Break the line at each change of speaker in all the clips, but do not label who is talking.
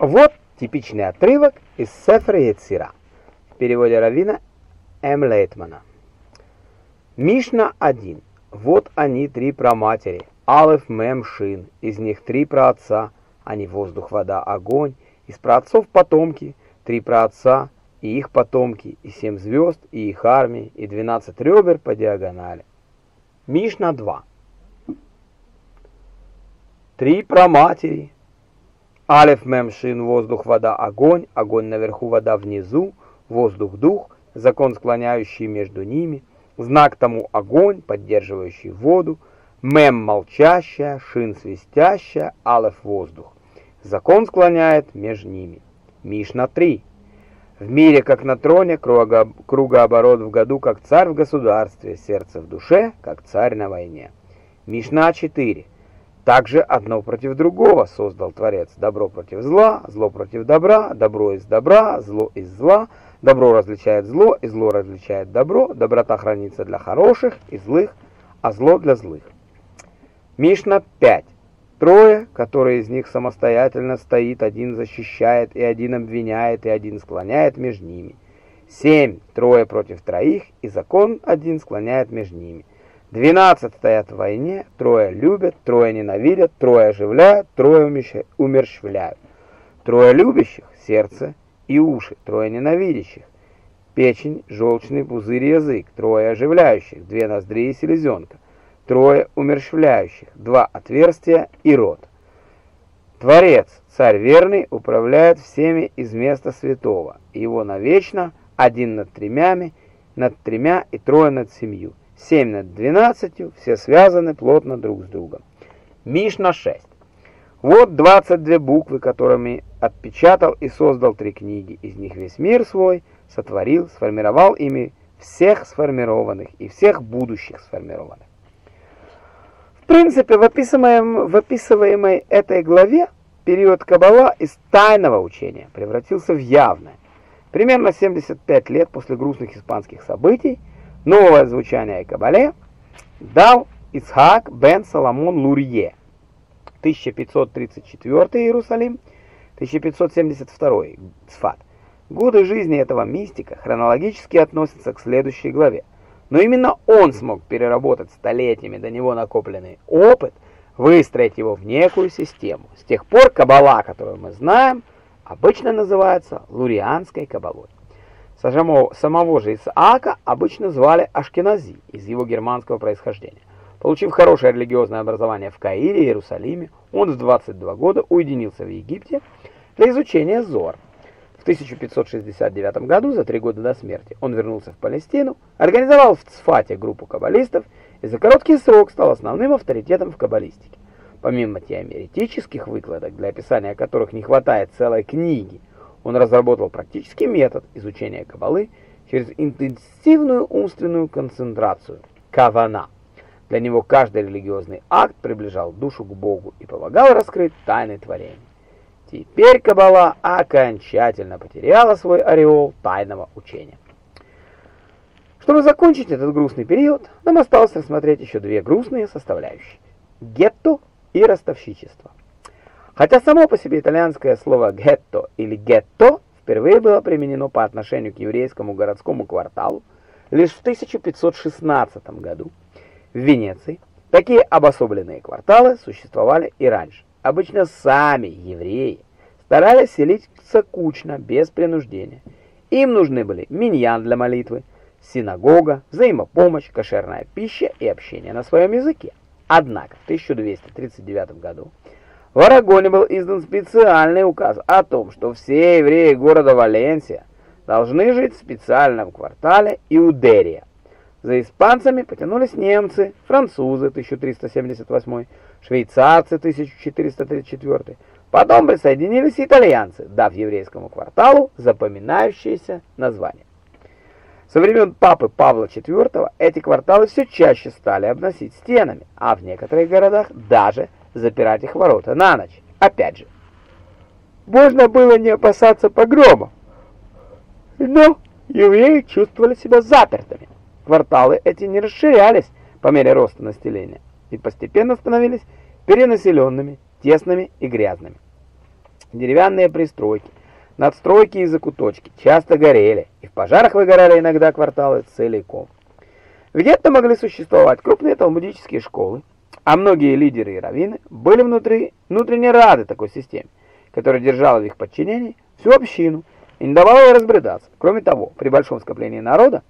Вот типичный отрывок из Сефра Ецира в переводе Равина М. Лейтмана. Мишна 1. Вот они три праматери, Алеф, Мем, Шин, из них три праотца, они воздух, вода, огонь, из праотцов потомки, три праотца, и их потомки, и семь звезд, и их армии, и двенадцать ребер по диагонали. Мишна 2. Три праматери. Алеф, мем, шин, воздух, вода, огонь, огонь наверху, вода внизу, воздух, дух, закон, склоняющий между ними, знак тому огонь, поддерживающий воду, мем, молчащая, шин, свистящая, алеф, воздух. Закон склоняет между ними. Мишна 3. В мире, как на троне, круга, кругооборот в году, как царь в государстве, сердце в душе, как царь на войне. Мишна 4. Также одно против другого создал Творец. Добро против зла, зло против добра, добро из добра, зло из зла. Добро различает зло, и зло различает добро. Доброта хранится для хороших и злых, а зло для злых. Мишна 5. Трое, которые из них самостоятельно стоит, один защищает, и один обвиняет, и один склоняет между ними. Семь, трое против троих, и закон один склоняет между ними. Двенадцать стоят в войне, трое любят, трое ненавидят, трое оживляют, трое умерщвляют. Трое любящих – сердце и уши, трое ненавидящих – печень, желчный пузырь язык, трое оживляющих – две ноздри и селезенка – трое умерщвляющих, два отверстия и рот. Творец, царь верный, управляет всеми из места святого, его навечно один над тремями, над тремя и трое над семью, семь над двенадцатью, все связаны плотно друг с другом. Мишна 6. Вот 22 буквы, которыми отпечатал и создал три книги, из них весь мир свой сотворил, сформировал ими всех сформированных и всех будущих сформированных принципе, в описываемой, в описываемой этой главе период Каббала из тайного учения превратился в явное. Примерно 75 лет после грустных испанских событий новое звучание о Каббале дал Исхак бен Соломон Лурье, 1534 Иерусалим, 1572 Цфат. Годы жизни этого мистика хронологически относятся к следующей главе. Но именно он смог переработать столетиями до него накопленный опыт, выстроить его в некую систему. С тех пор каббала, которую мы знаем, обычно называется лурианской каббалой. Самого, самого же Исаака обычно звали Ашкенази из его германского происхождения. Получив хорошее религиозное образование в Каире и Иерусалиме, он в 22 года уединился в Египте для изучения Зор. В 1569 году, за три года до смерти, он вернулся в Палестину, организовал в Цфате группу каббалистов и за короткий срок стал основным авторитетом в каббалистике. Помимо теоретических выкладок, для описания которых не хватает целой книги, он разработал практический метод изучения каббалы через интенсивную умственную концентрацию – кавана. Для него каждый религиозный акт приближал душу к Богу и помогал раскрыть тайны творения. Теперь Каббала окончательно потеряла свой ореол тайного учения. Чтобы закончить этот грустный период, нам осталось рассмотреть еще две грустные составляющие – гетто и ростовщичество. Хотя само по себе итальянское слово «гетто» или «гетто» впервые было применено по отношению к еврейскому городскому кварталу лишь в 1516 году, в Венеции такие обособленные кварталы существовали и раньше. Обычно сами евреи старались селиться кучно, без принуждения. Им нужны были миньян для молитвы, синагога, взаимопомощь, кошерная пища и общение на своем языке. Однако в 1239 году в Арагоне был издан специальный указ о том, что все евреи города Валенсия должны жить в специальном квартале Иудерия. За испанцами потянулись немцы, французы 1378 швейцарцы 1434, потом присоединились итальянцы, дав еврейскому кварталу запоминающееся название. Со времен папы Павла IV эти кварталы все чаще стали обносить стенами, а в некоторых городах даже запирать их ворота на ночь. Опять же, можно было не опасаться погрома, но евреи чувствовали себя запертыми. Кварталы эти не расширялись по мере роста населения и постепенно становились перенаселенными, тесными и грязными. Деревянные пристройки, надстройки и закуточки часто горели, и в пожарах выгорали иногда кварталы целиком. В гетто могли существовать крупные талмудические школы, а многие лидеры и раввины были внутри, внутренне рады такой системе, которая держала в их подчинении всю общину и не давала ей разбредаться. Кроме того, при большом скоплении народа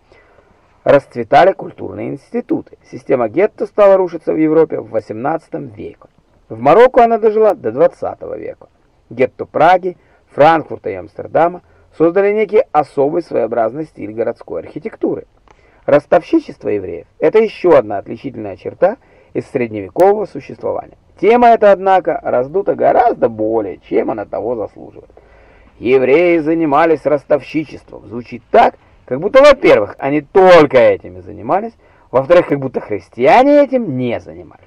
расцветали культурные институты. Система гетто стала рушиться в Европе в XVIII веке. В Марокко она дожила до 20 века. Гетто Праги, Франкфурта и Амстердама создали некий особый своеобразный стиль городской архитектуры. Ростовщичество евреев – это еще одна отличительная черта из средневекового существования. Тема эта, однако, раздута гораздо более, чем она того заслуживает. Евреи занимались ростовщичеством. Звучит так, как будто, во-первых, они только этими занимались, во-вторых, как будто христиане этим не занимались.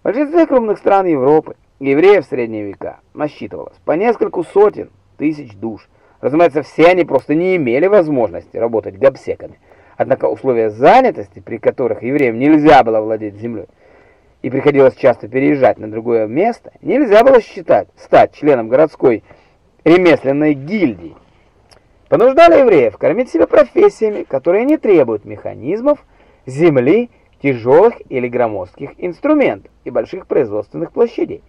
В большинстве крупных стран Европы евреев в средние века насчитывалось по нескольку сотен тысяч душ. Разумеется, все они просто не имели возможности работать габсеками. Однако условия занятости, при которых евреям нельзя было владеть землей, и приходилось часто переезжать на другое место, нельзя было считать стать членом городской ремесленной гильдии понуждали евреев кормить себя профессиями, которые не требуют механизмов, земли, тяжелых или громоздких инструментов и больших производственных площадей.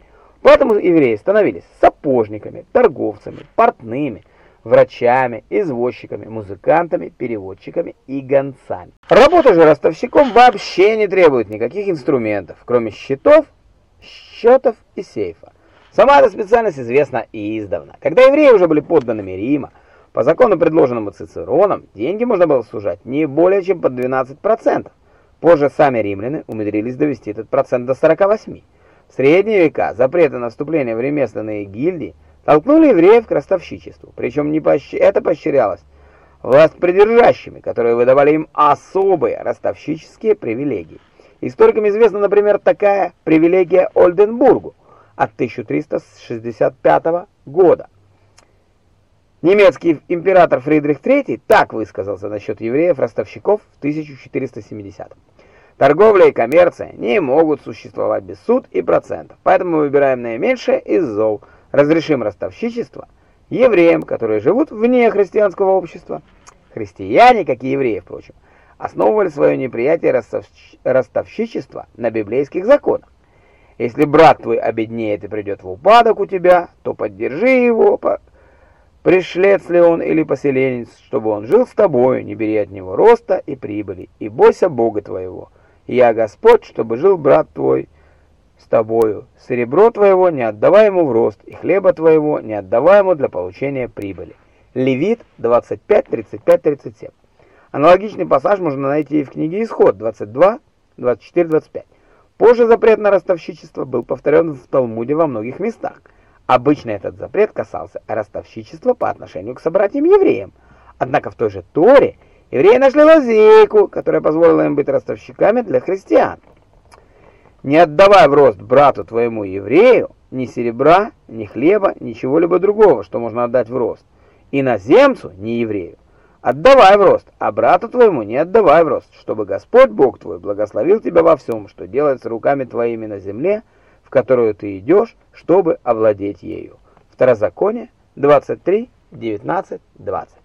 Поэтому евреи становились сапожниками, торговцами, портными, врачами, извозчиками, музыкантами, переводчиками и гонцами. Работа же ростовщиком вообще не требует никаких инструментов, кроме счетов, счетов и сейфа. Сама эта специальность известна издавна. Когда евреи уже были подданными Рима, по закону, предложенному Цицероном, деньги можно было сужать не более чем под 12%. Позже сами римляне умудрились довести этот процент до 48%. В средние века запреты на вступление в ремесленные гильдии толкнули евреев к ростовщичеству. Причем не поощ... это поощрялось властпридержащими, которые выдавали им особые ростовщические привилегии. Историкам известна, например, такая привилегия Ольденбургу от 1365 года. Немецкий император Фридрих III так высказался насчет евреев-ростовщиков в 1470 -м. Торговля и коммерция не могут существовать без суд и процентов, поэтому выбираем наименьшее из зол, разрешим ростовщичество евреям, которые живут вне христианского общества. Христиане, как и евреи, впрочем, основывали свое неприятие ростовщичества на библейских законах. Если брат твой обеднеет и придет в упадок у тебя, то поддержи его, Пришлец ли он или поселенец, чтобы он жил с тобою, не бери от него роста и прибыли, и бойся Бога твоего. Я Господь, чтобы жил брат твой с тобою. Серебро твоего не отдавай ему в рост, и хлеба твоего не отдавай ему для получения прибыли. Левит 25, 35, 37. Аналогичный пассаж можно найти и в книге Исход 22, 24, 25. Позже запрет на ростовщичество был повторен в Талмуде во многих местах. Обычно этот запрет касался ростовщичества по отношению к собратьям-евреям. Однако в той же Торе евреи нашли лазейку, которая позволила им быть ростовщиками для христиан. Не отдавай в рост брату твоему еврею ни серебра, ни хлеба, ничего-либо другого, что можно отдать в рост. И наземцу, не еврею, отдавай в рост, а брату твоему не отдавай в рост, чтобы Господь Бог твой благословил тебя во всем, что делается руками твоими на земле, которую ты идешь, чтобы овладеть ею. Второзаконие 23, 19, 20.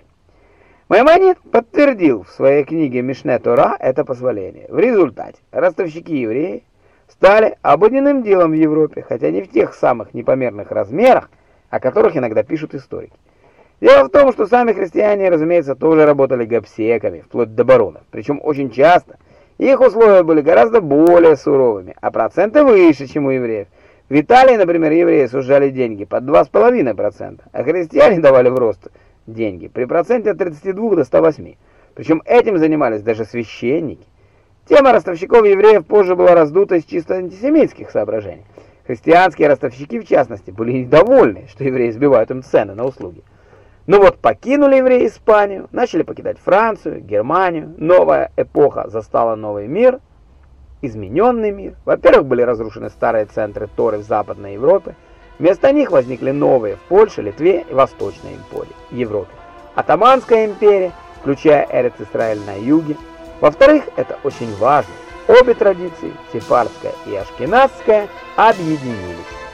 Маймонид подтвердил в своей книге Мишне Тора это позволение. В результате ростовщики-евреи стали обыденным делом в Европе, хотя не в тех самых непомерных размерах, о которых иногда пишут историки. Дело в том, что сами христиане, разумеется, тоже работали гопсеками, вплоть до баронов, причем очень часто их условия были гораздо более суровыми, а проценты выше, чем у евреев. В Италии, например, евреи сужали деньги под 2,5%, а христиане давали в рост деньги при проценте от 32 до 108. Причем этим занимались даже священники. Тема ростовщиков евреев позже была раздута из чисто антисемитских соображений. Христианские ростовщики, в частности, были недовольны, что евреи сбивают им цены на услуги. Ну вот, покинули евреи Испанию, начали покидать Францию, Германию. Новая эпоха застала новый мир, измененный мир. Во-первых, были разрушены старые центры Торы в Западной Европе. Вместо них возникли новые в Польше, Литве и Восточной империи, Европе. Атаманская империя, включая Эрец-Исраэль на юге. Во-вторых, это очень важно, обе традиции, сефардская и ашкеназская, объединились.